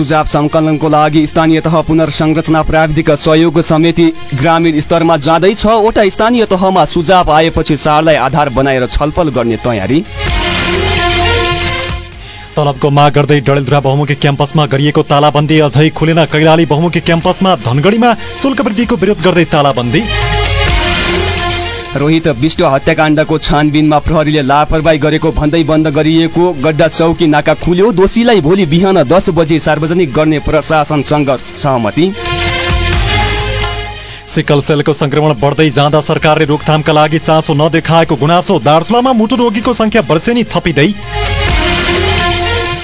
सुझाव संकलनको लागि स्थानीय तह पुनर्संरचना प्राविधिक सहयोग समिति ग्रामीण स्तरमा जाँदै छवटा स्थानीय तहमा सुझाव आएपछि चाडलाई आधार बनाएर छलफल गर्ने तयारी। तलबको माग गर्दै डडेलधुरा बहुमुखी क्याम्पसमा गरिएको तालाबन्दी अझै खुलेन। कैलाली बहुमुखी क्याम्पसमा धनगढीमा शुल्क वृद्धिको विरोध गर्दै तालाबन्दी। रोहित विष्ट हत्याकाण्डको छानबिनमा प्रहरीले लापरवाही गरेको भन्दै बन्द गरिएको गड्डा चौकी नाका खुल्यो। दोषीलाई भोलि बिहान दस बजे सार्वजनिक गर्ने प्रशासनसँग सहमति। सिकल सेलको संक्रमण बढ्दै जाँदा सरकारले रोकथामका लागि चासो नदेखाएको गुनासो दार्चुलामा मुटु रोगीको संख्या वर्षेनी थपिँदै।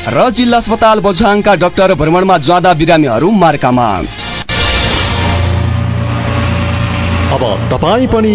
र जिल्ला अस्पताल बझाङका डाक्टर भ्रमणमा जाँदा बिरामीहरू मार्कामा अब तपाईँ पनि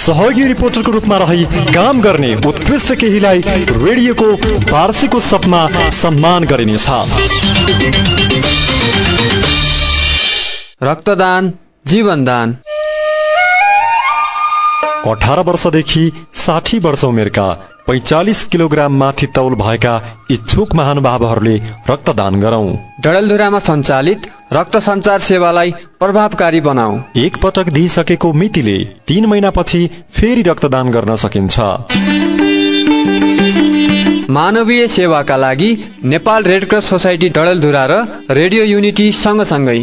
सहयोगी रिपोर्टरको रूपमा रही काम गर्ने उत्कृष्ट केहीलाई रेडियोको वार्षिक उत्सवमा सम्मान गरिनेछ। रक्तदान जीवनदान। अठार वर्षदेखि साठी वर्ष उमेरका पैचालिस किलोग्राम माथि तौल भएका इच्छुक महानुभावहरूले रक्तदान गरौं। डडेलधुरामा सञ्चालित रक्त सञ्चार सेवालाई प्रभावकारी बनाऊ। एक पटक दिइसकेको मितिले तीन महिनापछि फेरि रक्तदान गर्न सकिन्छ। मानवीय सेवाका लागि नेपाल रेडक्रस सोसाइटी डडेलधुरा र रेडियो युनिटी सँगसँगै।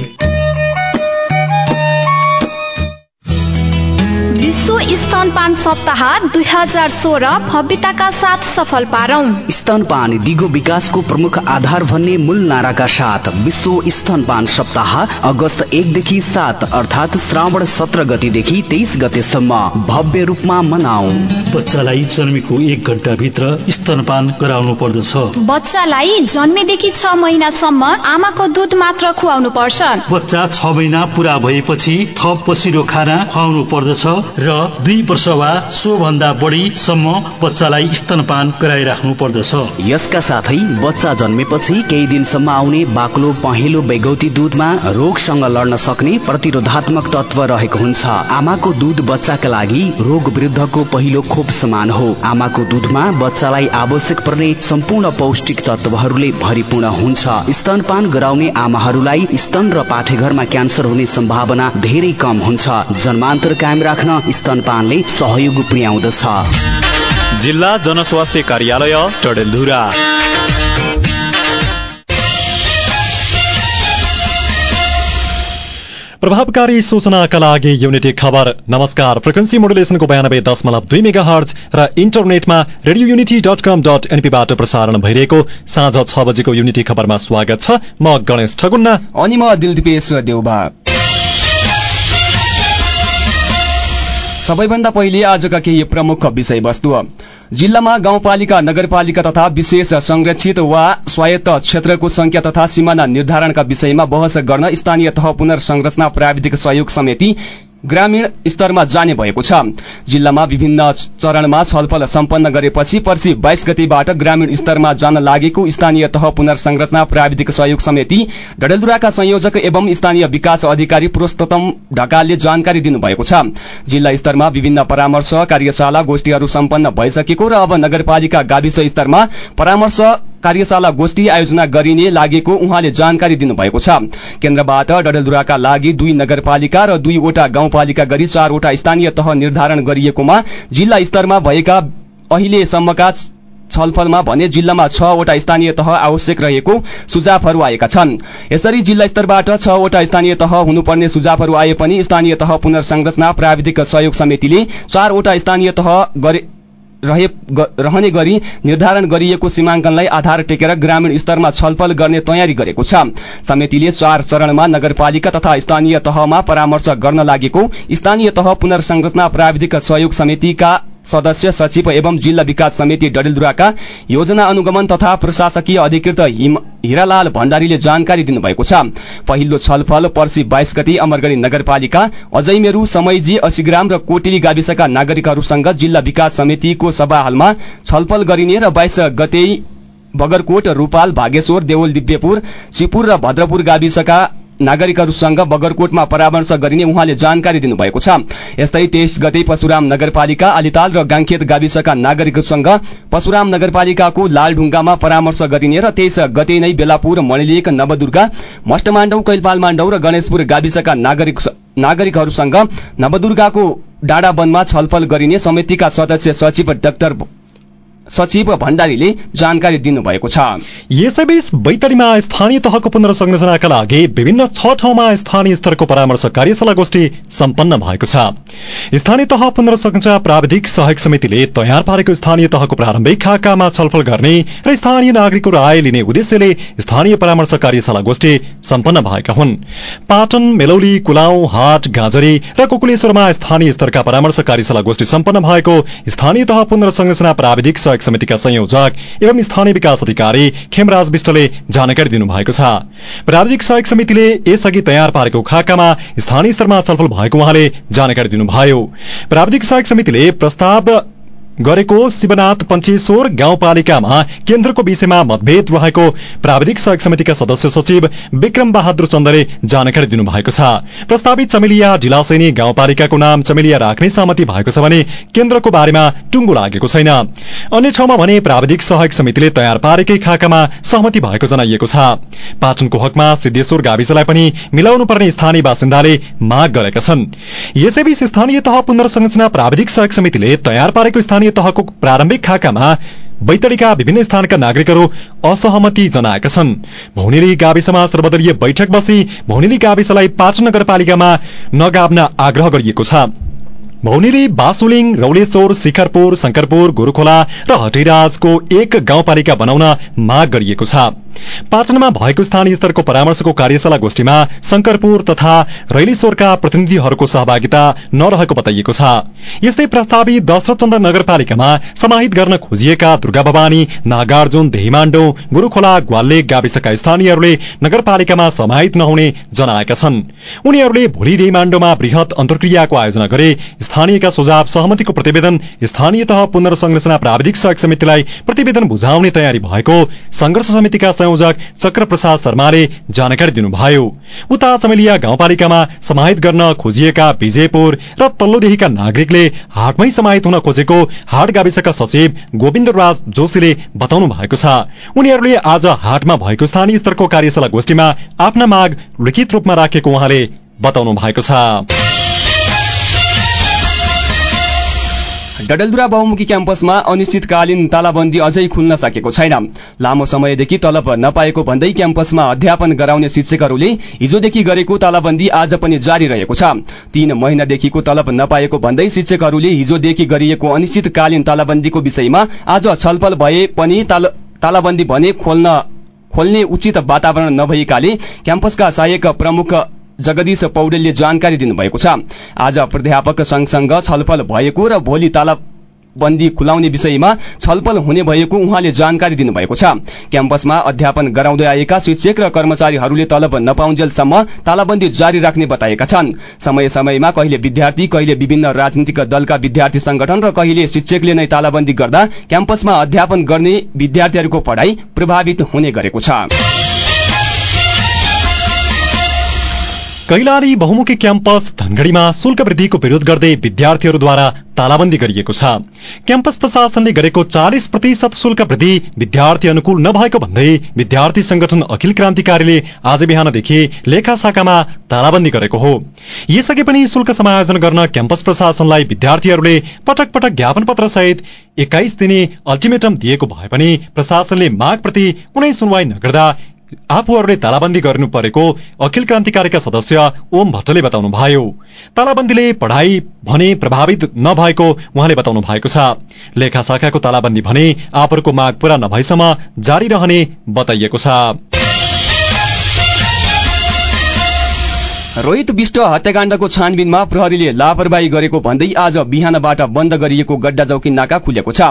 विश्व स्तनपान सप्ताह दुई हजार सोह्र भव्यताका साथ सफल पारौं। स्तनपान दिगो विकासको प्रमुख आधार भन्ने मूल नाराका साथ विश्व स्तनपान सप्ताह अगस्त एकदेखि सात अर्थात् श्रावण सत्र गतिदेखि तेइस गतेसम्म भव्य रूपमा मनाऊ बच्चालाई जन्मेको एक घण्टाभित्र स्तनपान गराउनु पर्दछ। बच्चालाई जन्मेदेखि छ महिनासम्म आमाको दुध मात्र खुवाउनु पर्छ। बच्चा छ महिना पुरा भएपछि थप पसिलो खाना खुवाउनु पर्दछ। र दुई वर्ष वा सोभन्दा बढीसम्म बच्चालाई स्तनपान गराइराख्नु पर्दछ। यसका साथै बच्चा जन्मेपछि केही दिनसम्म आउने बाक्लो पहेँलो बेगौती दुधमा रोगसँग लड्न सक्ने प्रतिरोधात्मक तत्व रहेको हुन्छ। आमाको दुध बच्चाका लागि रोग विरुद्धको पहिलो खोप समान हो। आमाको दुधमा बच्चालाई आवश्यक पर्ने सम्पूर्ण पौष्टिक तत्वहरूले भरिपूर्ण हुन्छ। स्तनपान गराउने आमाहरूलाई स्तन र पाठेघरमा क्यान्सर हुने सम्भावना धेरै कम हुन्छ। जन्मान्तर कायम राख्न स्तनपानले सहयोग पुर्याउँदछ। जिल्ला जनस्वास्थ्य कार्यालय टडेलधुरा। प्रभावकारी सूचनाका लागि युनिटी खबर। नमस्कार। फ्रिक्वेन्सी मोडुलेसनको बयानब्बे दशमलव दुई मेगा हर्ज र इन्टरनेटमा Radio Unity dot com dot एनपीबाट प्रसारण भइरहेको साँझ छ बजेको युनिटी खबरमा स्वागत छ। म गणेश ठगुन्ना। अनि म दिलदीपेश देउबा। सबैभन्दा पहिले आजका केही प्रमुख विषयवस्तु। जिल्लामा गाउँपालिका नगरपालिका तथा विशेष संरक्षित वा स्वायत्त क्षेत्रको संख्या तथा सिमाना निर्धारणका विषयमा बहस गर्न स्थानीय तह पुनर्संरचना प्राविधिक सहयोग समिति ग्रामीण स्तरमा जाने भएको छ। जिल्लामा विभिन्न चरणमा छलफल सम्पन्न गरेपछि पर्सि बाइस गतिबाट ग्रामीण स्तरमा जान लागेको स्थानीय तह पुनर्संरचना प्राविधिक सहयोग समिति डडेलधुराका संयोजक एवं स्थानीय विकास अधिकारी पुरूषोत्तम ढकालले जानकारी दिनुभएको छ। जिल्ला स्तरमा विभिन्न परामर्श कार्यशाला गोष्ठीहरू सम्पन्न भइसकेको र अब नगरपालिका गाविस स्तरमा परामर्श कार्यशाला गोष्ठी आयोजना गरिने लागेको उहाँले जानकारी दिनुभएको छ। केन्द्रबाट डडेलधुराका लागि दुई नगरपालिका र दुईवटा गाउँपालिका गरी चारवटा स्थानीय तह निर्धारण गरिएकोमा जिल्ला स्तरमा भएका अहिलेसम्मका छलफलमा भने जिल्लामा छवटा स्थानीय तह आवश्यक रहेको सुझावहरू आएका छन्। यसरी जिल्ला स्तरबाट छवटा स्थानीय तह हुनुपर्ने सुझावहरू आए पनि स्थानीय तह पुनर्संरचना प्राविधिक सहयोग समितिले चारवटा स्थानीय तह गरे रहे रहने गरी निर्धारण गरिएको सीमाङ्कनलाई आधार टेकेर ग्रामीण स्तरमा छलफल गर्ने तयारी गरेको छ। समितिले चार चरणमा नगरपालिका तथा स्थानीय तहमा परामर्श गर्न लागेको स्थानीय तह पुनर्संरचना प्राविधिक सहयोग समितिका सदस्य सचिव एवं जिल्ला विकास समिति डडेलधुराका योजना अनुगमन तथा प्रशासकीय अधिकृत हिरालाल भण्डारीले जानकारी दिनुभएको छ। पहिलो छलफल पर्सि बाइस गति अमरगढी नगरपालिका अजैमेरू समैजी असिग्राम र कोटिली गाविसका नागरिकहरूसँग जिल्ला विकास समितिको सभा हालमा छलफल गरिने र बाइस गते बगरकोट रूपाल भागेश्वर देवल दिव्यपुर चिपुर र भद्रपुर गाविसका नागरिकहरूसँग बगरकोटमा परामर्श गरिने उहाँले जानकारी दिनुभएको छ। यस्तै तेइस गते परशुराम नगरपालिका आलिताल र गाङखेत गाविसका नागरिकहरूसँग परशुराम नगरपालिकाको लालढुङ्गामा परामर्श गरिने र तेइस गते नै बेलापुर मणिलेक नवदुर्गा मष्टमाण्डौ कैलपालमाण्डौ र गणेशपुर गाविसका नागरिकहरूसँग नवदुर्गाको डाँडावनमा छलफल गरिने समितिका सदस्य सचिव डाक्टर सचिव भण्डारीले जानकारी दिनुभएको छ। यसैबीच बैतडीमा स्थानीय तहको पुनर्संरचनाका लागि विभिन्न छ ठाउँमा स्थानीय स्तरको परामर्श कार्यशाला गोष्ठी सम्पन्न भएको छ। स्थानीय तह पुनर्संरचना प्राविधिक सहयोग समितिले तयार पारेको स्थानीय तहको प्रारम्भिक खाकामा छलफल गर्ने र स्थानीय नागरिकको राय लिने उद्देश्यले स्थानीय परामर्श कार्यशाला गोष्ठी सम्पन्न भएका हुन्। पाटन मेलौली कुलाउ हाट गाजरी र कुकुलेश्वरमा स्थानीय स्तरका परामर्श कार्यशाला गोष्ठी सम्पन्न भएको स्थानीय तह पुनर्संरचना प्राविधिक सहयोग समितिका संयोजक एवं स्थानीय विकास अधिकारी खेमराज विष्टले जानकारी दिनुभएको छ। प्राविधिक सहयोग समितिले यसअघि तयार पारेको खाकामा स्थानीय स्तरमा छलफल भएको उहाँले जानकारी दिनुभयो। प्राविधिक सहयोग समितिले प्रस्ताव गरेको शिवनाथ पञ्चेश्वर गाउँपालिकामा केन्द्रको विषयमा मतभेद रहेको प्राविधिक सहयोग समितिका सदस्य सचिव विक्रम बहादुर चन्दले जानकारी दिनुभएको छ। प्रस्तावित चमेलिया ढिलासैनी गाउँपालिकाको नाम चमेलिया राख्ने सहमति भएको छ भने केन्द्रको बारेमा टुङ्गो लागेको छैन। अन्य ठाउँमा भने प्राविधिक सहयोग समितिले तयार पारेकै खाकामा सहमति भएको जनाइएको छ। पाटनको हकमा सिद्धेश्वर गाविसलाई पनि मिलाउनु पर्ने स्थानीय बासिन्दाले माग गरेका छन्। यसैबीच स्थानीय तह पुनर्संरचना प्राविधिक सहयोग समितिले तयार पारेको स्थानीय तहको प्रारम्भिक खाकामा बैतडीका विभिन्न स्थानका नागरिकहरू असहमति जनाएका छन्। भौनेली गाविसमा सर्वदलीय बैठक बसी भौनेली गाविसलाई पाटन नगरपालिकामा नगाभ्न आग्रह गरिएको छ। भौनेली बासुलिङ रौलेश्वर शिखरपुर शंकरपुर गुरूखोला र हटिराजको एक गाउँपालिका बनाउन माग गरिएको छ। पाटनमा भएको स्थानीय स्तरको परामर्शको कार्यशाला गोष्ठीमा शंकरपुर तथा रैलेश्वरका प्रतिनिधिहरूको सहभागिता नरहेको बताइएको छ। यस्तै प्रस्तावित दशरथ चन्द्र नगरपालिकामा समाहित गर्न खोजिएका दुर्गा भवानी नागार्जुन देहिमाण्डो गुरूखोला ग्वाल्लेक गाविसका स्थानीयहरूले नगरपालिकामा समाहित नहुने जनाएका छन्। उनीहरूले भोलि देहिमाण्डोमा वृहत अन्तर्क्रियाको आयोजना गरे स्थानीयका सुझाव सहमतिको प्रतिवेदन स्थानीय तह पुनर्संरचना प्राविधिक सहयोग समितिलाई प्रतिवेदन बुझाउने तयारी भएको संघर्ष समितिका संयोजक चक्र प्रसाद शर्माले जानकारी दिनुभयो। उता चमेलिया गाउँपालिकामा समाहित गर्न खोजिएका विजयपुर र तल्लोदेहीका नागरिकले हाटमै समाहित हुन खोजेको हाट गाविसका सचिव गोविन्द राज जोशीले बताउनु भएको छ। उनीहरूले आज हाटमा भएको स्थानीय स्तरको कार्यशाला गोष्ठीमा आफ्ना माग लिखित रूपमा राखेको उहाँले बताउनु छ। डडेलधुरा बहुमुखी क्याम्पसमा अनिश्चितकालीन तालाबन्दी अझै खुल्न सकेको छैन। लामो समयदेखि तलब नपाएको भन्दै क्याम्पसमा अध्यापन गराउने शिक्षकहरूले हिजोदेखि गरेको तालाबन्दी आज पनि जारी रहेको छ। तीन महिनादेखिको तलब नपाएको भन्दै शिक्षकहरूले हिजोदेखि गरिएको अनिश्चितकालीन तालाबन्दीको विषयमा आज छलफल भए पनि तालाबन्दी भने खोल्न खोल्ने उचित वातावरण नभएकाले क्याम्पसका सहायक प्रमुख जगदीश पौडेलले जानकारी दिनुभएको छ। आज प्राध्यापक संघसँग छलफल भएको र भोलि तालाबन्दी खुलाउने विषयमा छलफल हुने भएको उहाँले जानकारी दिनुभएको छ। क्याम्पसमा अध्यापन गराउँदै आएका शिक्षक र कर्मचारीहरूले तलब नपाउन्जेलसम्म तालाबन्दी जारी राख्ने बताएका छन्। समय समयमा कहिले विद्यार्थी कहिले विभिन्न राजनीतिक दलका विद्यार्थी संगठन र कहिले शिक्षकले नै तालाबन्दी गर्दा क्याम्पसमा अध्यापन गर्ने विद्यार्थीहरूको पढ़ाई प्रभावित हुने गरेको छ। कैलाली बहुमुखी क्याम्पस धनगढ़ीमा शुल्क वृद्धिको विरोध गर्दै विद्यार्थीहरूद्वारा तालाबन्दी गरिएको छ। क्याम्पस प्रशासनले गरेको चालिस प्रतिशत शुल्क वृद्धि विद्यार्थी अनुकूल नभएको भन्दै विद्यार्थी संगठन अखिल क्रान्तिकारीले आज बिहानदेखि लेखा शाखामा तालाबन्दी गरेको हो। यसअघि पनि शुल्क समायोजन गर्न क्याम्पस प्रशासनलाई विद्यार्थीहरूले पटक पटक ज्ञापन पत्र सहित एक्काइस दिने अल्टिमेटम दिएको भए पनि प्रशासनले मागप्रति कुनै सुनवाई नगर्दा आफूहरूले तालाबन्दी गर्नु परेको अखिल क्रान्तिकारीका सदस्य ओम भट्टले बताउनु भयो। तालाबन्दीले पढ़ाई भने प्रभावित नभएको उहाँले बताउनु भएको छ। लेखा शाखाको तालाबन्दी भने आफूहरूको माग पूरा नभएसम्म जारी रहने बताइएको छ। रोहित विष्ट हत्याकाण्डको छानबिनमा प्रहरीले लापरवाही गरेको भन्दै आज बिहानबाट बन्द गरिएको गड्डा चौकी नाका खुलेको छ।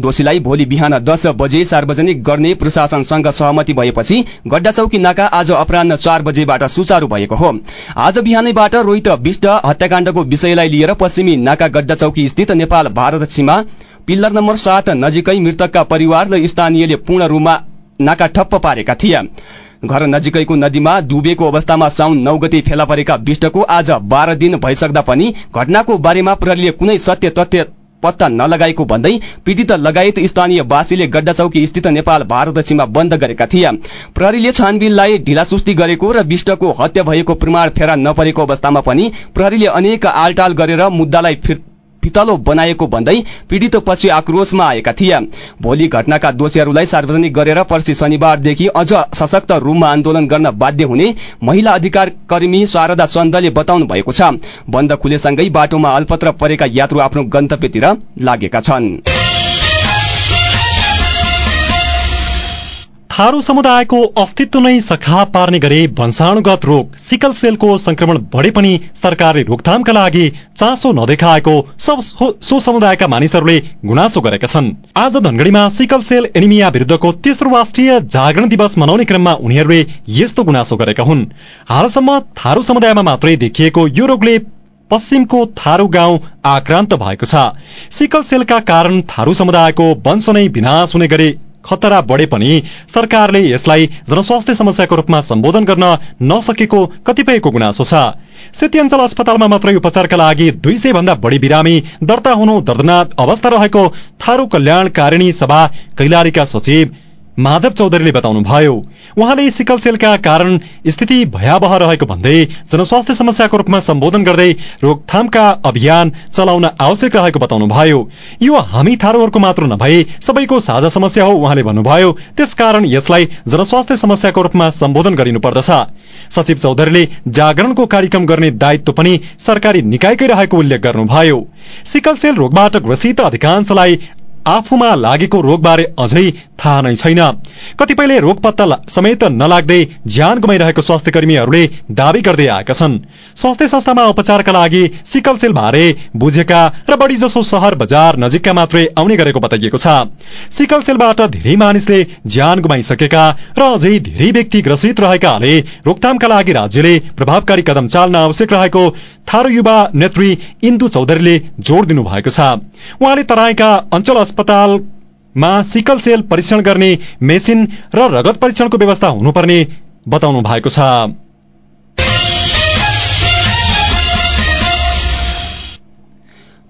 दोषीलाई भोलि बिहान दस बजे सार्वजनिक गर्ने प्रशासनसँग सहमति भएपछि गड्डा चौकी नाका आज अपरान्न चार बजेबाट सुचारू भएको हो। आज बिहानैबाट रोहित विष्ट हत्याकाण्डको विषयलाई लिएर पश्चिमी नाका गड्डा चौकी स्थित नेपाल भारत सीमा पिल्लर नम्बर सात नजिकै मृतकका परिवार र स्थानीयले पूर्ण रूपमा नाका ठप्प पारेका थिए। घर नजिकैको नदीमा डुबेको अवस्थामा साउन नौ गते फेला परेका विष्टको आज बाह्र दिन भइसक्दा पनि घटनाको बारेमा प्रहरीले कुनै सत्य तथ्य पत्ता नलगाएको भन्दै पीड़ित लगायत स्थानीय वासीले गड्डा चौकी स्थित नेपाल भारत सीमा बन्द गरेका थिए। प्रहरीले छानबिनलाई ढिलासुस्ती गरेको र विष्टको हत्या भएको प्रमाण फेरा नपरेको अवस्थामा पनि प्रहरीले अनेक आलटाल गरेर मुद्दालाई पितलो बनाएको भन्दै पीड़ित पछि आक्रोशमा आएका थिए। भोलि घटनाका दोषीहरूलाई सार्वजनिक गरेर पर्सि शनिबारदेखि अझ सशक्त रूपमा आन्दोलन गर्न बाध्य हुने महिला अधिकार कर्मी शारदा चन्दले बताउनु भएको छ। बन्द खुलेसँगै बाटोमा अल्पत्र परेका यात्रु आफ्नो गन्तव्यतिर लागेका छन्। थारू समुदायको अस्तित्व नै सखा पार्ने गरे वंशाणुगत रोग सिकल सेलको संक्रमण बढे पनि सरकारले रोकथामका लागि चासो नदेखाएको सो समुदायका मानिसहरूले गुनासो गरेका छन्। आज धनगढ़ीमा सिकल सेल एनिमिया विरुद्धको तेस्रो राष्ट्रिय जागरण दिवस मनाउने क्रममा उनीहरूले यस्तो गुनासो गरेका हुन्। हालसम्म थारू समुदायमा मात्रै देखिएको यो रोगले पश्चिमको थारू गाउँ आक्रान्त भएको छ। सिकल सेलका कारण थारू समुदायको वंश नै विनाश हुने गरी खतरा बढे पनि सरकारले यसलाई जनस्वास्थ्य समस्याको रूपमा सम्बोधन गर्न नसकेको कतिपयको गुनासो छ। सेती अञ्चल अस्पतालमा मात्रै उपचारका लागि दुई सय भन्दा बढी बिरामी दर्ता हुनु दर्दनाक अवस्था रहेको थारू कल्याणकारिणी सभा कैलालीका सचिव माधव चौधरीले बताउनु भयो उहाँले सिकल सेलका कारण स्थिति भयावह रहेको भन्दै जनस्वास्थ्य समस्याको रूपमा सम्बोधन गर्दै रोकथामका अभियान चलाउन आवश्यक रहेको बताउनु भयो। यो हामी थारूहरूको मात्र नभए सबैको साझा समस्या हो उहाँले भन्नुभयो। त्यसकारण यसलाई जनस्वास्थ्य समस्याको रूपमा सम्बोधन गरिनुपर्दछ सचिव चौधरीले जागरणको कार्यक्रम गर्ने दायित्व पनि सरकारी निकायकै रहेको उल्लेख गर्नुभयो। सिकल सेल रोगबाट ग्रसित अधिकांशलाई आफूमा लागेको रोगबारे अझै थाहा नै छैन। कतिपयले रोग पत्ता समेत नलाग्दै ज्यान गुमाइरहेको स्वास्थ्य कर्मीहरूले दावी गर्दै आएका छन्। स्वास्थ्य संस्थामा उपचारका लागि सिकल सेल बारे बुझेका र बढी जसो शहर बजार नजिकका मात्रै आउने गरेको बताइएको छ। सिकल सेलबाट धेरै मानिसले ज्यान गुमाइसकेका र अझै धेरै व्यक्ति ग्रसित रहेकाले रोकथामका लागि राज्यले प्रभावकारी कदम चाल्न आवश्यक रहेको थारू युवा नेत्री इन्दु चौधरीले जोड़ दिनु भएको छ। उहाँले तराईका अञ्चल अस्पतालमा सिकल सेल परीक्षण गर्ने मेसिन र रगत परीक्षणको व्यवस्था हुनुपर्ने बताउनु भएको छ।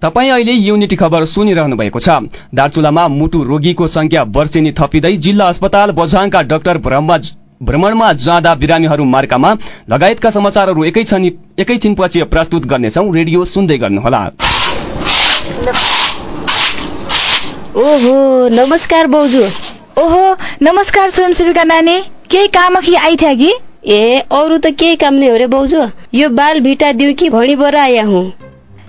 तपाईँ अहिले युनिटी खबर सुनिरहनु भएको छ। दार्चुलामा मुटु रोगीको संख्या वर्षेनी थपिँदै जिल्ला अस्पताल बझाङका डाक्टर भ्रमणमा जाँदा बिरामीहरू मार्कामा। लगायतका समाचारहरू एकैछिनपछि प्रस्तुत गर्नेछौ। रेडियो सुन्दै गर्नुहोला। ओहो नमस्कार बाउजू ओहो नमस्कार स्वयंसेविका नानी। केही काम कि आइथ्या कि? ए अरू त केही काम नै हो रे बाउजू यो बाल भिटा दिउ कि भणी बर आया हुँ?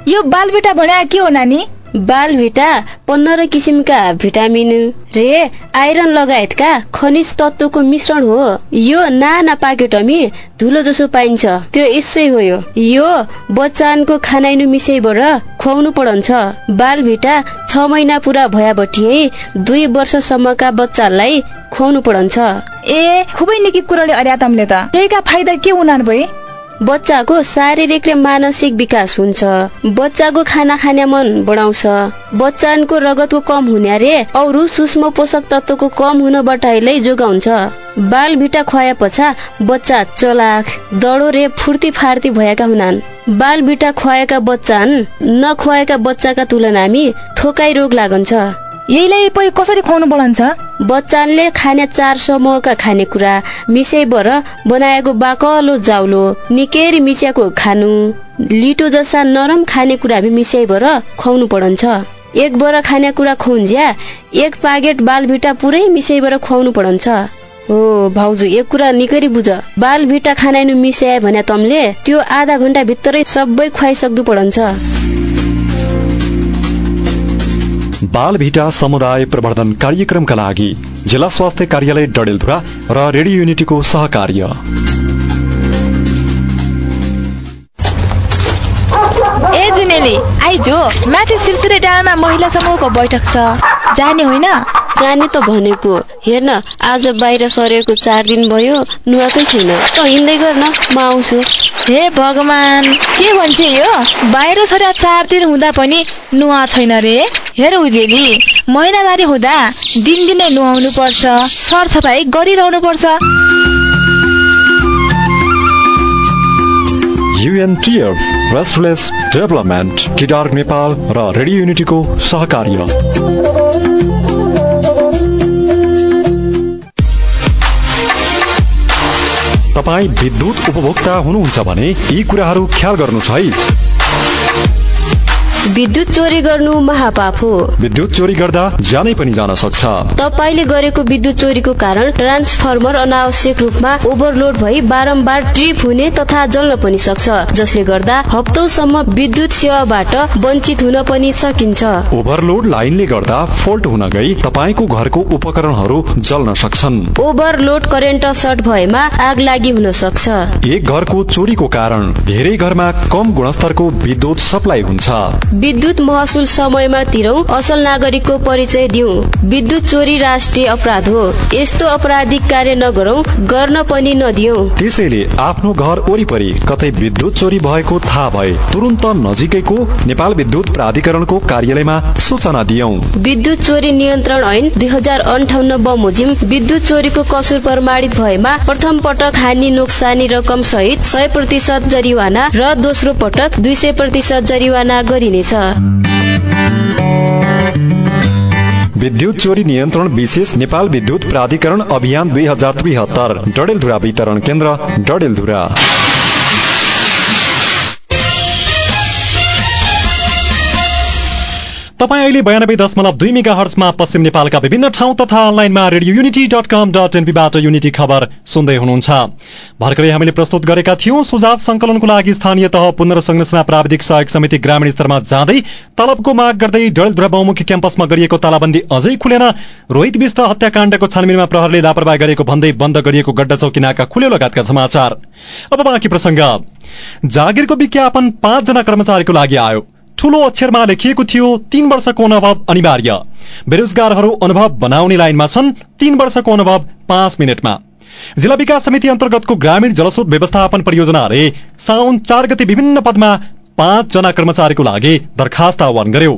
यो बाल भिटा भन्या के हो नानी? बाल भिटा पन्ध्र किसिमका भिटामिन रे आइरन लगायतका खनिज तत्वको मिश्रण हो। यो नाना पाकेटमी धुलो जसो पाइन्छ। त्यो यसै हो यो। यो बच्चानको खानाइनु मिसैबाट खुवाउनु बाल भिटा छ महिना पुरा भयाबटी दुई वर्षसम्मका बच्चालाई खुवाउनु पढन्छ। ए खुबै निकै कुराले अर्या तमले त। यहीका फाइदा के हुनान् भए बच्चाको शारीरिक र मानसिक विकास हुन्छ। बच्चाको खाना खाने मन बढाउँछ। बच्चाको रगतको कम हुने रे अरू सूक्ष्म पोषक तत्वको कम हुन जोगाउँछ। बाल भिटा खुवाए पछा बच्चा चलाक दडो रे फुर्ती फार्ती भएका हुनान्। बाल भिटा खुवाएका बच्चा नखुवाएका बच्चाका तुलनामी थोकाई रोग लागन्छ। यहीलाई पै कसरी खुवाउनु बोलान्छ बच्चाले खाने चार समूहका खानेकुरा मिसाइबर बनाएको बाकलो जाउलो निकेरी मिच्याको खानु। लिटो जस्ता नरम खानेकुरा मिसाइबर खुवाउनु पढन्छ। एक बर खानेकुरा खुन्ज्या एक पाकेट बालभिटा पुरै मिसाइबर खुवाउनु पढन्छ। हो भाउजू एक कुरा निकरी बुझ। बाल भिटा खानाइनु मिसाए भने तमले त्यो आधा घन्टा भित्रै सबै खुवाइसक्दु पढन्छ। बाल भिटा समुदाय प्रवर्धन कार्यक्रमका लागि जिल्ला स्वास्थ्य कार्यालय डडेलधुरा र रेडियो युनिटीको सहकार्य। ए जुनेली आइजो माथि सिरसिरे डाँडामा महिला समूहको बैठक छ। जाने होइन? जाने त भनेको। हेर्न आज बाहिर सरेको चार दिन भयो नुहाएकै छैन। त हिँड्दै गर्न म आउँछु। हे भगवान! के भन्छ यो? बाहिर सरे चार दिन हुँदा पनि नुहा छैन रे। हेर उजेली महिनावारी हुँदा दिनदिनै नुहाउनु पर्छ सरसफाइ गरिरहनु पर्छ युएनटिएफ रेस्टलेस डेभलपमेन्ट किडार नेपाल र रेडियो युनिटीको सहकार्य तपाईँ विद्युत उपभोक्ता हुनुहुन्छ भने यी कुराहरू ख्याल गर्नुहोस् है। विद्युत चोरी गर्नु महापाप। हो विद्युत चोरी गर्दा ज्यानै पनि जान सक्छ। तपाईँले गरेको विद्युत चोरीको कारण ट्रान्सफर्मर अनावश्यक रूपमा ओभरलोड भई बारम्बार ट्रिप हुने तथा जल्न पनि सक्छ जसले गर्दा हप्तौसम्म विद्युत सेवाबाट वञ्चित हुन पनि सकिन्छ। ओभरलोड लाइनले गर्दा फोल्ट हुन गई तपाईँको घरको उपकरणहरू जल्न सक्छन्। ओभरलोड करेन्ट सर्ट भएमा आग लागि हुन सक्छ। एक घरको चोरीको कारण धेरै घरमा कम गुणस्तरको विद्युत सप्लाई हुन्छ। विद्युत महसुल समयमा तिरौं असल नागरिकको परिचय दिउ। विद्युत चोरी राष्ट्रिय अपराध हो। यस्तो अपराधिक कार्य नगरौं गर्न पनि नदिऊ त्यसैले आफ्नो घर वरिपरि कतै विद्युत चोरी भएको थाहा भए तुरन्त नजिकैको नेपाल विद्युत प्राधिकरणको कार्यालयमा सूचना दियौं। विद्युत चोरी नियन्त्रण ऐन दुई हजार अन्ठाउन्न बमोजिम विद्युत चोरीको कसुर प्रमाणित भएमा प्रथम पटक हानि नोक्सानी रकम सहित सय प्रतिशत जरिवाना र दोस्रो पटक दुई सय प्रतिशत जरिवाना गरिने हुनेछ विद्युत चोरी नियन्त्रण विशेष नेपाल विद्युत प्राधिकरण अभियान दुई हजार त्रिहत्तर डडेलधुरा वितरण केन्द्र डडेलधुरा। तपाईँ अहिले बयानब्बे दशमलव दुई मेगा हर्समा पश्चिम नेपालका विभिन्न ठाउँ तथा अनलाइनमा radio unity dot com dot एनपीबाट unity खबर सुन्दै हुनुहुन्छ। भर्खरै हामीले प्रस्तुत गरेका थियौं सुझाव संकलनको लागि स्थानीय तह पुनर्संरचना प्राविधिक सहयोग समिति ग्रामीण स्तरमा जाँदै तलबको माग गर्दै डडेलधुरा बहुमुखी क्याम्पसमा गरिएको तालाबन्दी अझै खुलेन। रोहित विष्ट हत्याकाण्डको छानबिनमा प्रहरले लापरवाही गरेको भन्दै बन्द गरिएको गड्डा चौकी नाका खुल्यो लगायतका समाचार। अब बाँकी जागिरको विज्ञापन पाँचजना कर्मचारीको लागि आयो। ठूलो अक्षरमा लेखिएको थियो तीन वर्षको अनुभव अनिवार्य। बेरोजगारहरू अनुभव बनाउने लाइनमा छन् तीन वर्षको अनुभव पाँच मिनटमा। जिल्ला विकास समिति अन्तर्गतको ग्रामीण जलस्रोत व्यवस्थापन परियोजनाले साउन चार गते विभिन्न पदमा पाँचजना कर्मचारीको लागि दरखास्त आह्वान गर्यो।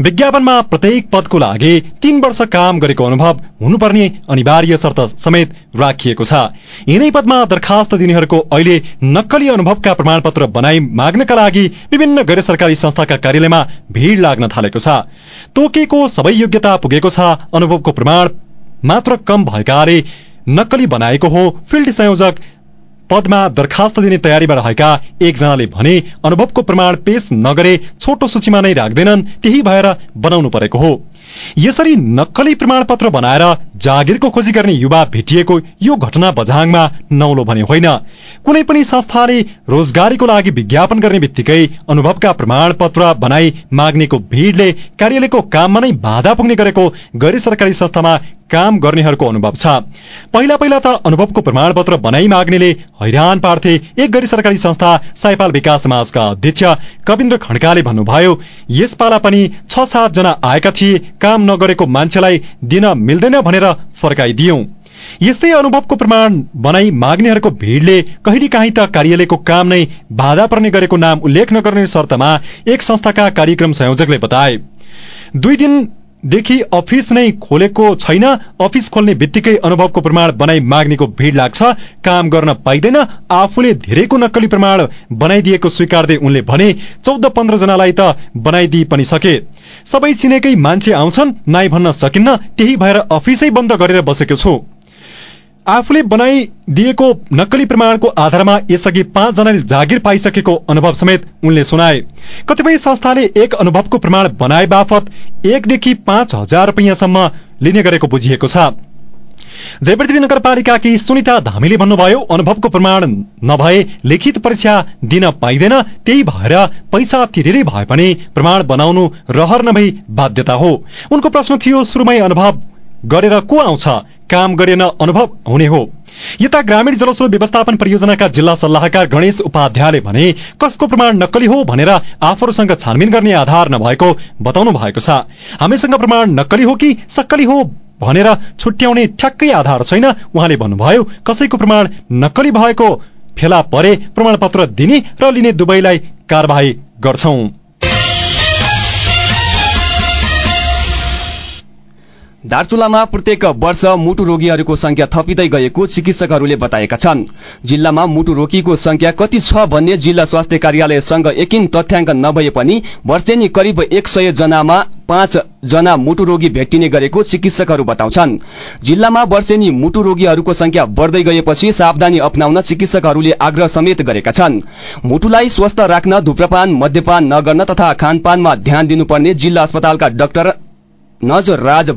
विज्ञापनमा प्रत्येक पदको लागि तीन वर्ष काम गरेको अनुभव हुनुपर्ने अनिवार्य शर्त समेत राखिएको छ। यिनै पदमा दरखास्त दिनेहरूको अहिले नक्कली अनुभवका प्रमाणपत्र बनाई माग्नका लागि विभिन्न गैर सरकारी संस्थाका कार्यालयमा भीड़ लाग्न थालेको छ। तोकेको सबै योग्यता पुगेको छ। अनुभवको प्रमाण मात्र कम भएकाले नक्कली बनाएको हो। फिल्ड संयोजक पदमा दरखास्त दिने तयारीमा रहेका एकजनाले भने अनुभवको प्रमाण पेश नगरे छोटो सूचीमा नै राख्दैनन् त्यही भएर बनाउनु परेको हो। यसरी नक्कली प्रमाणपत्र बनाएर जागिरको खोजी गर्ने युवा भेटिएको यो घटना बझाङमा नौलो भने होइन। कुनै पनि संस्थाले रोजगारीको लागि विज्ञापन गर्ने बित्तिकै अनुभवका प्रमाणपत्र बनाई माग्नेको भीड़ले कार्यालयको काममा नै बाधा पुग्ने गरेको गैर सरकारी संस्थामा काम गर्नेहरूको अनुभव छ। पहिला पहिला त अनुभवको प्रमाणपत्र बनाई माग्नेले हैरान पार्थे। एक गरी सरकारी संस्था साइपाल विकास समाजका अध्यक्ष कविन्द्र खड्काले भन्नुभयो यसपाला पनि छ सात जना आएका थिए काम नगरेको मान्छेलाई दिन मिल्दैन भनेर फर्काइदियौं। यस्तै अनुभवको प्रमाण बनाई माग्नेहरूको भिडले कहिलेकाहीँ त कार्यालयको काम नै बाधा पर्ने गरेको नाम उल्लेख नगर्ने शर्तमा एक संस्थाका कार्यक्रम संयोजकले बताए। दुई दिन देखि अफिस नै खोलेको छैन। अफिस खोल्ने बित्तिकै अनुभवको प्रमाण बनाई माग्नेको भीड़ लाग्छ। काम गर्न पाइँदैन। आफूले धेरैको नक्कली प्रमाण बनाइदिएको स्वीकार्दै उनले भने चौध पन्ध्र जनालाई त बनाइदिई पनि सके। सबै चिनेकै मान्छे आउँछन्। नाइ भन्न सकिन्न। त्यही भएर अफिसै बन्द गरेर बसेको छु। आफूले बनाइदिएको नक्कली प्रमाणको आधारमा यसअघि पाँचजनाले जागिर पाइसकेको अनुभव समेत उनले सुनाए। कतिपय संस्थाले एक अनुभवको प्रमाण बनाए बापत एकदेखि पाँच हजार रुपियाँसम्म लिने गरेको बुझिएको छ। जयपृथ्वी नगरपालिकाकी सुनिता धामीले भन्नुभयो अनुभवको प्रमाण नभए लिखित परीक्षा दिन पाइँदैन त्यही भएर पैसा तिरेरै भए पनि प्रमाण बनाउनु रहर नभई बाध्यता हो। उनको प्रश्न थियो सुरुमै अनुभव गरेर को आउँछ? काम गरेन अनुभव हुने हो। यता ग्रामीण जलस्रोत व्यवस्थापन परियोजनाका जिल्ला सल्लाहकार गणेश उपाध्यायले भने कसको प्रमाण नक्कली हो भनेर आफूहरूसँग छानबिन गर्ने आधार नभएको बताउनु भएको छ। हामीसँग प्रमाण नक्कली हो कि सक्कली हो भनेर छुट्याउने ठ्याक्कै आधार छैन उहाँले भन्नुभयो कसैको प्रमाण नक्कली भएको फेला परे प्रमाणपत्र दिने र लिने दुवैलाई कार्यवाही गर्छौं। दार्चुलामा प्रत्येक वर्ष मुटु रोगीहरूको संख्या थपिँदै गएको चिकित्सकहरूले बताएका छन्। जिल्लामा मुटु रोगीको संख्या कति छ भन्ने जिल्ला स्वास्थ्य कार्यालयसँग एकिन तथ्याङ्क नभए पनि वर्षेनी करिब एक सय जनामा पाँच जना मुटु रोगी भेटिने गरेको चिकित्सकहरू बताउँछन्। जिल्लामा वर्षेनी मुटु रोगीहरूको संख्या बढ्दै गएपछि सावधानी अप्नाउन चिकित्सकहरूले आग्रह समेत गरेका छन्। मुटुलाई स्वस्थ राख्न धुप्रपान मद्यपान नगर्न तथा खानपानमा ध्यान दिनुपर्ने जिल्ला अस्पतालका डाक्टर नजर राज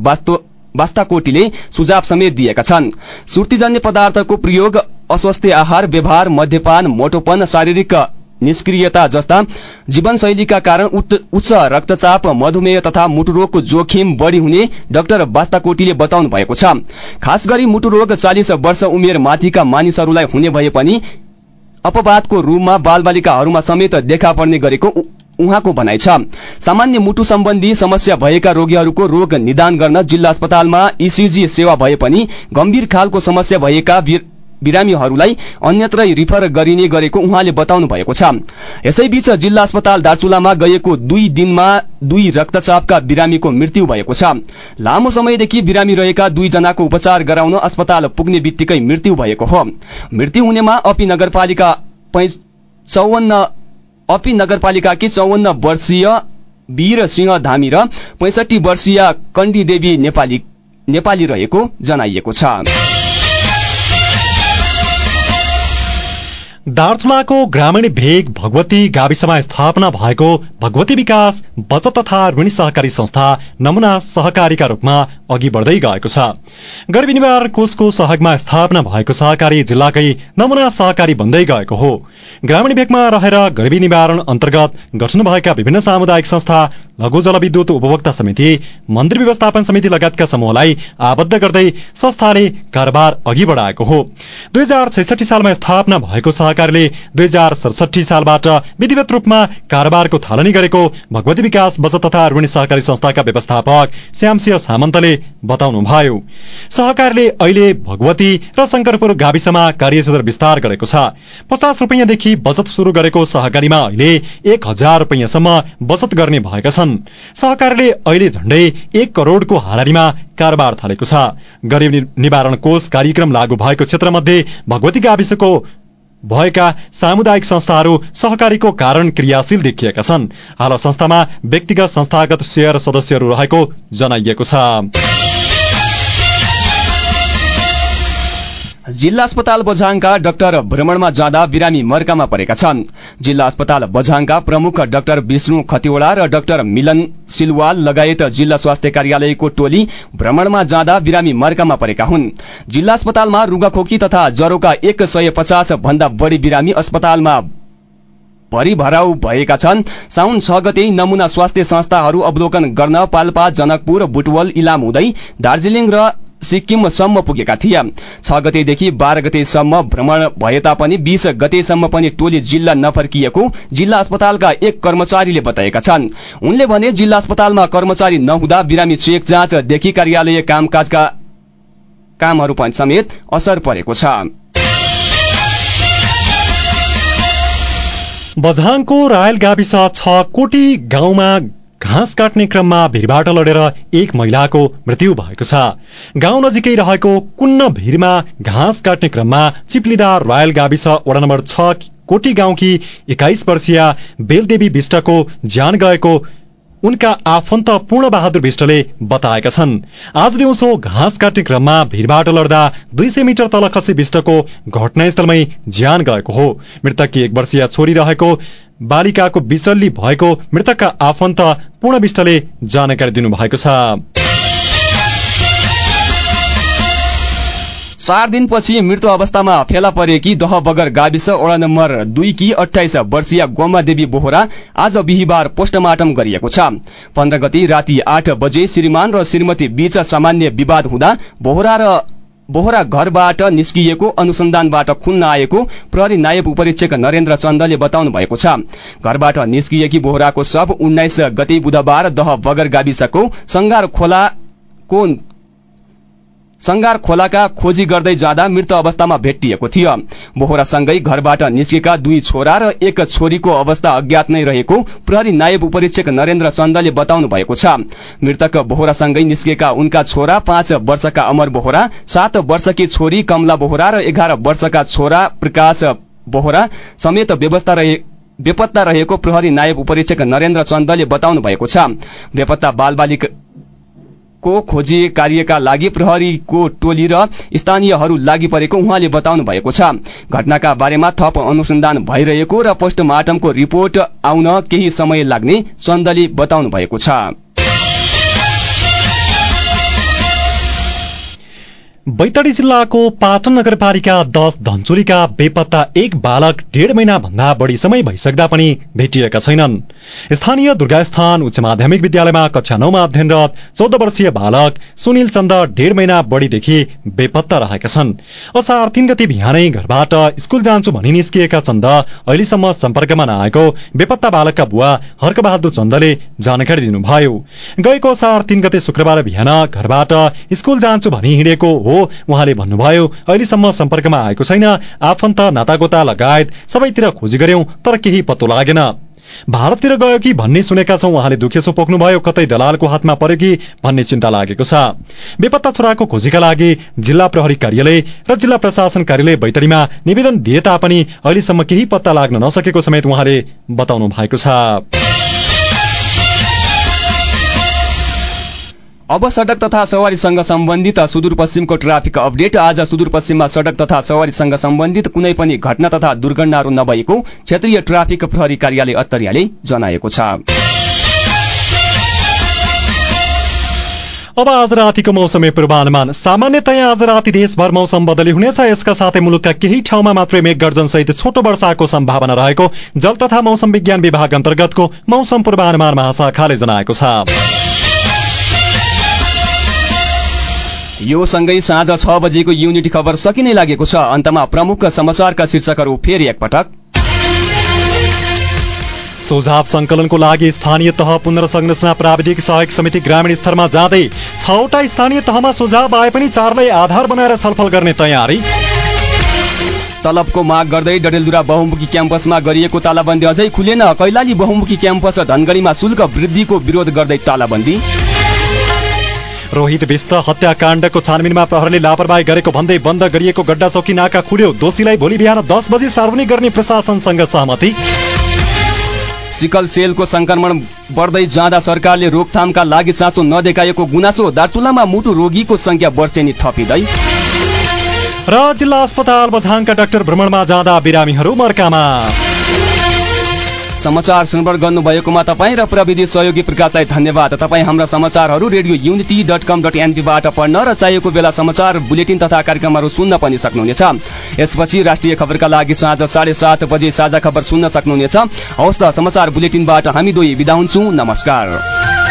बास्ताकोटीले सुझाव समेत दिएका छन्। सुर्तीजन्य पदार्थको प्रयोग अस्वस्थ्य आहार व्यवहार मद्यपान मोटोपन शारीरिक निष्क्रियता जस्ता जीवनशैलीका कारण उच्च रक्तचाप मधुमेह तथा मुटुरोगको जोखिम बढ़ी हुने डाक्टर बास्ताकोटीले बताउनु भएको छ। खास गरी मुटुरोग चालिस वर्ष उमेर माथिका मानिसहरूलाई हुने भए पनि अपवादको रूपमा बालबालिकाहरूमा समेत देखा पर्ने गरेको उहाँको भनाइ छ। सामान्य मुटु सम्बन्धी समस्या भएका रोगीहरूको रोग निदान गर्न जिल्ला अस्पतालमा इसिजी सेवा भए पनि गम्भीर खालको समस्या भएका बिरामीहरूलाई अन्यत्र रिफर गरिने गरेको उहाँले बताउनु भएको छ। यसैबीच जिल्ला अस्पताल दार्चुलामा गएको दुई दिनमा दुई रक्तचापका बिरामीको मृत्यु भएको छ। लामो समयदेखि बिरामी रहेका दुईजनाको उपचार गराउन अस्पताल पुग्ने बित्तिकै मृत्यु भएको हो। मृत्यु हुनेमा अपी नगरपालिका चौवन्न अपी नगरपालिकाकी चौवन्न वर्षीय वीर सिंह धामी र पैसठी वर्षीय कण्डी देवी नेपाली नेपाली रहेको जनाइएको छ। दार्चुलाको ग्रामीण भेग भगवती गाविसमा स्थापना भएको भगवती विकास बचत तथा ऋण सहकारी संस्था नमुना सहकारीका रूपमा अघि बढ्दै गएको छ। गरिबी निवारण कोषको सहयोगमा स्थापना भएको सहकारी जिल्लाकै नमुना सहकारी बन्दै गएको हो। ग्रामीण भेगमा रहेर गरिबी निवारण अन्तर्गत गठन भएका विभिन्न सामुदायिक संस्था लघु जलविद्युत उपभोक्ता समिति मन्दिर व्यवस्थापन समिति लगायतका समूहलाई आबद्ध गर्दै संस्थाले कारोबार अघि बढाएको हो। दुई सालमा स्थापना भएको सहकारीले दुई हजार सडसठी सालबाट विधिवत रूपमा कारोबारको थालनी गरेको भगवती विकास बचत तथा ऋण सहकारी संस्थाका व्यवस्थापक श्यामसिंह सामन्तले बताउनुभयो। सहकारीले अहिले भगवती र शंकरपुर गाविसमा कार्यक्षेत्र विस्तार गरेको छ। पचास रुपियाँदेखि बचत शुरू गरेको सहकारीमा अहिले एक हजार रुपियाँसम्म बचत गर्ने भएका छन्। सहकारीले अहिले झण्डै एक करोड़को हारारीमा कारोबार थालेको छ। गरीब निवारण कोष कार्यक्रम लागू भएको क्षेत्रमध्ये भगवती गाविसको भएका सामुदायिक संस्थाहरू सहकारीको कारण क्रियाशील देखिएका छन्। हाल संस्थामा व्यक्तिगत संस्थागत शेयर सदस्यहरू रहेको जनाइएको छ। जिल्ला अस्पताल बझाङका डाक्टर भ्रमणमा जाँदा बिरामी मर्कामा परेका छन्। जिल्ला अस्पताल बझाङका प्रमुख डाक्टर विष्णु खतिवड़ा र डाक्टर मिलन सिलवाल लगायत जिल्ला स्वास्थ्य कार्यालयको टोली भ्रमणमा जाँदा बिरामी मर्कामा परेका हुन्। जिल्ला अस्पतालमा रुगाखोकी तथा ज्वरोका एक सय पचास भन्दा बढी बिरामी अस्पतालमा भरिभराउ भएका छन्। साउन छ गते नमुना स्वास्थ्य संस्थाहरू अवलोकन गर्न पाल्पा जनकपुर बुटवल इलाम हुँदै दार्जीलिङ र सिक्किमसम्म पुगेका थिए। छ गतेदेखि बाह्र गतेसम्म भ्रमण भए तापनि बीस गतेसम्म पनि टोली जिल्ला नफर्किएको जिल्ला अस्पतालका एक कर्मचारीले बताएका छन्। उनले भने जिल्ला अस्पतालमा कर्मचारी नहुँदा बिरामी चेक जाँचदेखि कार्यालय कामकाजका कामहरू समेत असर परेको छ। बझाङको रायल गाविस छ कोटी गाउँमा घाँस काट्ने क्रममा भिरबाट लडेर एक महिलाको मृत्यु भएको छ। गाउँ नजिकै रहेको कुन्न भिरमा घाँस काट्ने क्रममा चिप्लिँदा रायल गाविस वडा नम्बर छ कोटी गाउँकी एक्काइस वर्षीय बेलदेवी विष्टको ज्यान गएको उनका आफन्त पूर्ण बहादुर विष्टले बताएका छन्। आज दिउँसो घाँस काट्ने क्रममा भिरबाट लड्दा दुई सय मिटर तल खसी विष्टको घटनास्थलमै ज्यान गएको हो। मृतककी एक वर्षीय छोरी रहेको बालिकाको विचल्ली भएको मृतकका आफन्त पूर्ण विष्टले जानकारी दिनुभएको छ। चार दिनपछि मृत्यु अवस्थामा फेला परेकी दह बगर गाविस वडा नम्बर दुईकी अठाइस वर्षीय गोमा देवी बोहरा आज बिहिबार पोस्टमार्टम गरिएको छ। पन्ध्र गति राति आठ बजे श्रीमान र श्रीमती बीच सामान्य विवाद हुँदा बोहरा र बोहरा घरबाट निस्किएको अनुसन्धानबाट खुन नआएको प्रहरी नायब उपरीक्षक नरेन्द्र चन्दले बताउनु भएको छ। घरबाट निस्किएकी बोहराको शव उन्नाइस गते बुधबार दह बगर गाविसको संगार खोलाको संगार खोलाका खोजी गर्दै जाँदा मृत अवस्थामा भेटिएको थियो। बोहरासँगै घरबाट निस्केका दुई छोरा र एक छोरीको अवस्था अज्ञात नै रहेको प्रहरी नायब उपरीक्षक नरेन्द्र चन्दले बताउनु भएको छ। मृतक बोहरासँगै निस्केका उनका छोरा पाँच वर्षका अमर बोहरा सात वर्षकी छोरी कमला बोहरा र एघार वर्षका छोरा प्रकाश बोहरा समेत व्यवस्था रहे बेपत्ता रहेको प्रहरी नायब उपरीक्षक नरेन्द्र चन्दले बताउनु भएको छ। बेपत्ता को खोजी कार्यका लागि प्रहरीको टोली र स्थानीयहरू लागि परेको उहाँले बताउनु भएको छ। घटनाका बारेमा थप अनुसन्धान भइरहेको र पोस्टमार्टमको रिपोर्ट आउन केही समय लाग्ने चन्दले बताउनु भएको छ। बैतडी जिल्लाको पाटन नगरपालिका दश धनचुरीका बेपत्ता एक बालक डेढ महिना भन्दा बढी समय भइसक्दा पनि भेटिएका छैनन्। स्थानीय दुर्गास्थान उच्च माध्यमिक विद्यालयमा कक्षा नौमा अध्ययनरत चौध वर्षीय बालक सुनिल चन्द डेढ महिना बढीदेखि बेपत्ता रहेका छन्। असार तीन गति बिहानै घरबाट स्कूल जान्छु भनी निस्किएका चन्द अहिलेसम्म सम्पर्कमा नआएको बेपत्ता बालकका बुवा हर्कबहादुर चन्दले जानकारी दिनुभयो। गएको असार तीन गते शुक्रबार बिहान घरबाट स्कूल जान्छु भनी हिँडेको हो उहाँले भन्नुभयो अहिलेसम्म सम्पर्कमा आएको छैन। आफन्त नातागोता लगायत सबैतिर खोजी गर्यौं तर केही पत्तो लागेन। भारततिर गयो कि भन्ने सुनेका छौं उहाँले दुखेसो पोख्नुभयो कतै दलालको हातमा पर्यो कि भन्ने चिन्ता लागेको छ। बेपत्ता छोराको खोजीका लागि जिल्ला प्रहरी कार्यालय र जिल्ला प्रशासन कार्यालय बैतडीमा निवेदन दिए तापनि अहिलेसम्म केही पत्ता लाग्न नसकेको समेत उहाँले बताउनु भएको छ। अब सड़क तथा सवारीसँग सम्बन्धित सुदूरपश्चिमको ट्राफिक अपडेट। आज सुदूरपश्चिममा सड़क तथा सवारीसँग सम्बन्धित कुनै पनि घटना तथा दुर्घटनाहरू नभएको क्षेत्रीय ट्राफिक प्रहरी कार्यालय अत्तरियाले जनाएको छ। अब आज रातिको मौसमी पूर्वानुमान। सामान्यतया आज राति देशभर मौसम बदली हुनेछ। यसका साथै मुलुकका केही ठाउँमा मात्रै मेघगर्जनसहित छोटो वर्षाको सम्भावना रहेको जल तथा मौसम विज्ञान विभाग अन्तर्गतको मौसम पूर्वानुमान महाशाखाले जनाएको छ। यो सँगै साँझ छ बजेको युनिटी खबर सकिनै लागेको छ। अन्तमा प्रमुख समाचारका शीर्षकहरू फेरि एकपटक। सुझाव संकलनको लागि स्थानीय तह पुनर्संरचना प्राविधिक सहायक समिति ग्रामीण स्तरमा जाँदै छवटा स्थानीय तहमा सुझाव आए पनि चारलाई आधार बनाएर छलफल गर्ने तयारी। तलबको माग गर्दै डडेलधुरा बहुमुखी क्याम्पसमा गरिएको तालाबन्दी अझै खुलेन। कैलाली बहुमुखी क्याम्पस धनगढीमा शुल्क वृद्धिको विरोध गर्दै तालाबन्दी। रोहित विष्ट हत्याकाण्डको छानबिनमा प्रहरले लापरवाही गरेको भन्दै बन्द गरिएको गड्डा चौकी नाका खुल्यो। दोषीलाई भोलि बिहान दस बजी सार्वजनिक गर्ने प्रशासनसँग सहमति। सिकल सेलको संक्रमण बढ्दै जाँदा सरकारले रोकथामका लागि चासो नदेखाएको गुनासो दार्चुलामा मुटु रोगीको संख्या वर्षेनी थपिँदै। र जिल्ला अस्पताल बझाङका डाक्टर भ्रमणमा जाँदा बिरामीहरू मर्कामा। समाचार सुनबड गर्नुभएकोमा तपाईँ र प्रविधि सहयोगी प्रकाशलाई धन्यवाद। तपाईँ हाम्रा समाचारहरू radio unity dot com dot एनपीबाट पढ्न र चाहिएको बेला समाचार बुलेटिन तथा कार्यक्रमहरू सुन्न पनि सक्नुहुनेछ। यसपछि राष्ट्रिय खबरका लागि साँझ साढे सात बजे साझा खबर सुन्न सक्नुहुनेछ। हवस् त समाचार बुलेटिनबाट हामी दुई बिदा हुन्छौँ। नमस्कार।